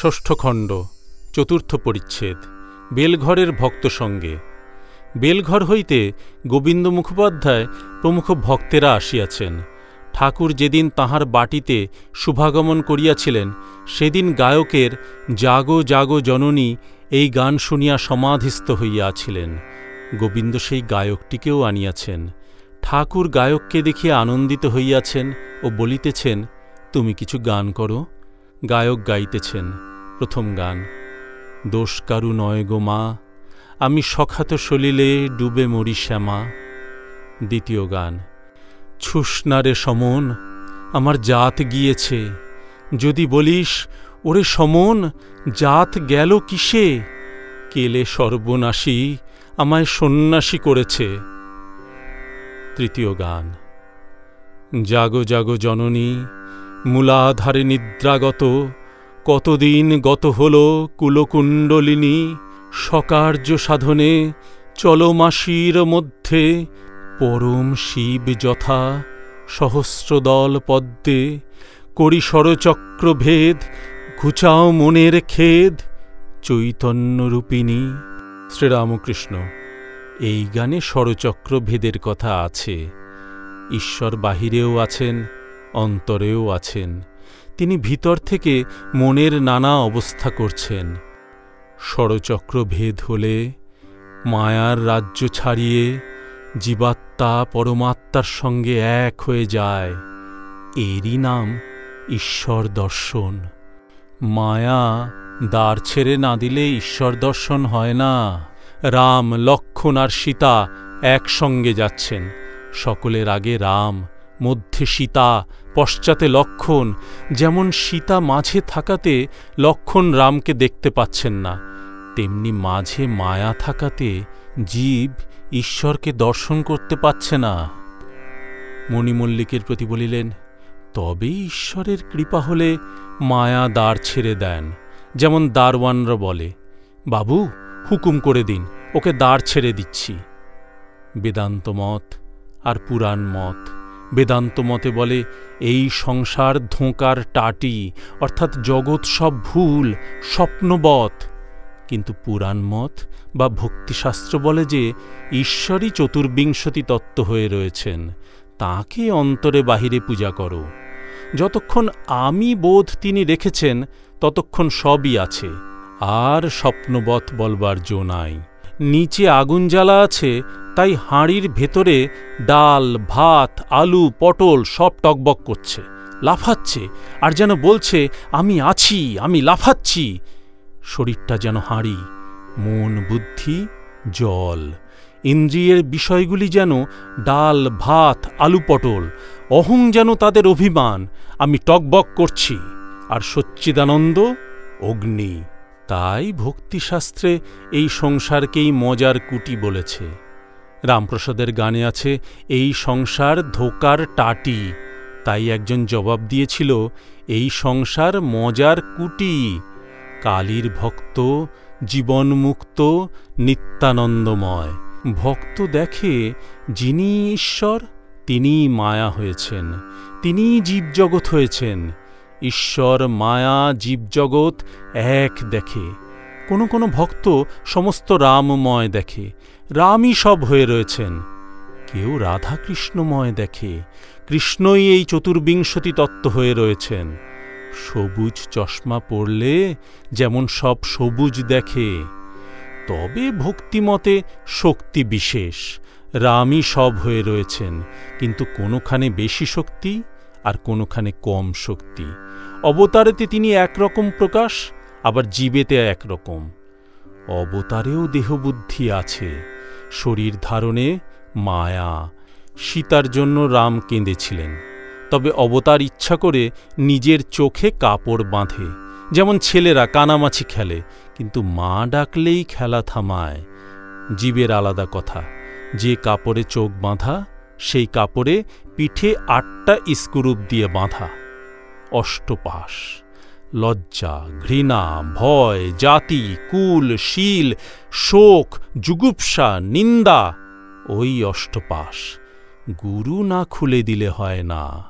ষষ্ঠ খণ্ড, চতুর্থ পরিচ্ছেদ, বেলঘরের ভক্ত সঙ্গে। বেলঘর হইতে গোবিন্দ মুখোপাধ্যায় প্রমুখ ভক্তেরা আসিয়াছেন। ঠাকুর যেদিন তাহার বাটিতে শুভাগমন করিয়াছিলেন, সেদিন গায়কের জাগো জাগো জননী এই গান শুনিয়া সমাধিস্থ হইয়াছিলেন। গোবিন্দ সেই গায়কটিকেও আনিয়াছেন। ঠাকুর গায়ককে দেখিয়া আনন্দিত হইয়াছেন ও বলিতেছেন, তুমি কিছু গান করো? গায়ক গাইতেছেন প্রথম গান। দোষ কারু নয় গো মা, আমি সখাত সলিলে ডুবে মরি শ্যামা। দ্বিতীয় গান ছুসনারে সমন, আমার জাত গিয়েছে। যদি বলিস, ওরে সমন, জাত গেল কিসে? কেলে সর্বনাশী আমায় সন্ন্যাসী করেছে। তৃতীয় গান, জাগো জাগো জননী, মূলাধারে নিদ্রাগত কতদিন গত হল কুলকুণ্ডলিনী সকার্য সাধনে চলমাসির মধ্যে? পরম শিব যথা সহস্রদল পদ্মে করি ভেদ ঘুচাও মনের খেদ। চৈতন্যরূপিণী শ্রীরামকৃষ্ণ, এই গানে ষড়চক্র ভেদের কথা আছে। ঈশ্বর বাহিরেও আছেন, অন্তরেও আছেন। তিনি ভিতর থেকে মনের নানা অবস্থা করছেন। ষড়চক্র ভেদ হলে, মায়ার রাজ্য ছাড়িয়ে জীবাত্মা পরমাত্মার সঙ্গে এক হয়ে যায়। এরই নাম ঈশ্বর দর্শন। মায়া দ্বার ছেড়ে না দিলে ঈশ্বর দর্শন হয় না। রাম লক্ষণ আর সীতা একসঙ্গে যাচ্ছেন। সকলের আগে রাম মধ্যে সীতা, পশ্চাতে লক্ষণ, যেমন সীতা মাঝে থাকাতে লক্ষণ রামকে দেখতে পাচ্ছেন না, তেমনি মাঝে মায়া থাকাতে জীব ঈশ্বরকে দর্শন করতে পাচ্ছে না। মণিমল্লিকের প্রতি বলিলেন তবে ঈশ্বরের কৃপা হলে মায়া দ্বার ছেড়ে দেন। যেমন দারওয়ানরা বলে, বাবু, হুকুম করে দিন, ওকে দ্বার ছেড়ে দিচ্ছি। বেদান্ত মত আর পুরাণ মত। বেদান্ত মতে বলে, এই সংসার ধোঁকার টাটি, অর্থাৎ জগৎ সব ভুল, স্বপ্নবৎ। কিন্তু পুরাণ মত বা ভক্তিশাস্ত্র বলে যে, ঈশ্বরই চতুর্বিংশতি তত্ত্ব হয়ে রয়েছেন, তাকে অন্তরে বাহিরে পূজা করো। যতক্ষণ আমি বোধ তিনি রেখেছেন, ততক্ষণ সবই আছে, আর স্বপ্নবৎ বলবার জো নাই। নিচে আগুন জ্বালা আছে, তাই হাঁড়ির ভেতরে ডাল, ভাত, আলু, পটল সব টকবক করছে। লাফাচ্ছে, আর যেন বলছে, আমি আছি, আমি লাফাচ্ছি। শরীরটা যেন হাঁড়ি, মন, বুদ্ধি, জল। ইন্দ্রিয়ের বিষয়গুলি যেন ডাল, ভাত, আলু, পটল, অহং যেন তাদের অভিমান, আমি টকবক করছি। আর সচ্চিদানন্দ, অগ্নি। তাই ভক্তিশাস্ত্রে এই সংসারকেই মজার কুটি বলেছে। রামপ্রসাদের গানে আছে, এই সংসার ধোকার টাটি। তাই একজন জবাব দিয়েছিল, এই সংসার মজার কুটি। কালীর ভক্ত, জীবনমুক্ত, নিত্যানন্দময়। ভক্ত দেখে, যিনি ঈশ্বর তিনি মায়া হয়েছেন তিনি জীবজগৎ হয়েছেন। ঈশ্বর, মায়া, জীবজগৎ এক দেখে। কোনো কোনো ভক্ত সমস্ত রামময় দেখে। রামই সব হয়ে রয়েছেন। কেউ রাধাকৃষ্ণময় দেখে। কৃষ্ণই এই চতুর্বিংশতি তত্ত্ব হয়ে রয়েছেন। সবুজ চশমা পড়লে যেমন সব সবুজ দেখে। তবে ভক্তিমতে শক্তি বিশেষ। রামই সব হয়ে রয়েছেন। কিন্তু কোনোখানে বেশি শক্তি? আর কোনোখানে কম শক্তি। অবতারেতে তিনি একরকম প্রকাশ, আবার জীবেতে একরকম। অবতারেও দেহবুদ্ধি আছে। শরীর ধারণে মায়া। সীতার জন্য রাম কেঁদেছিলেন। তবে অবতার ইচ্ছা করে নিজের চোখে কাপড় বাঁধে। যেমন ছেলেরা কানামাছি খেলে, কিন্তু মা ডাকলেই খেলা থামায়। জীবের আলাদা কথা, যে কাপড়ে চোখ বাঁধা সেই কাপড়ে পিঠে আটটা ইস্কুরূপ দিয়ে বাঁধা। অষ্টপাশ, লজ্জা, ঘৃণা, ভয়, জাতি, কুল, শীল, শোক যুগুপসা নিন্দা, ওই অষ্টপাশ, গুরু না খুলে দিলে হয় না।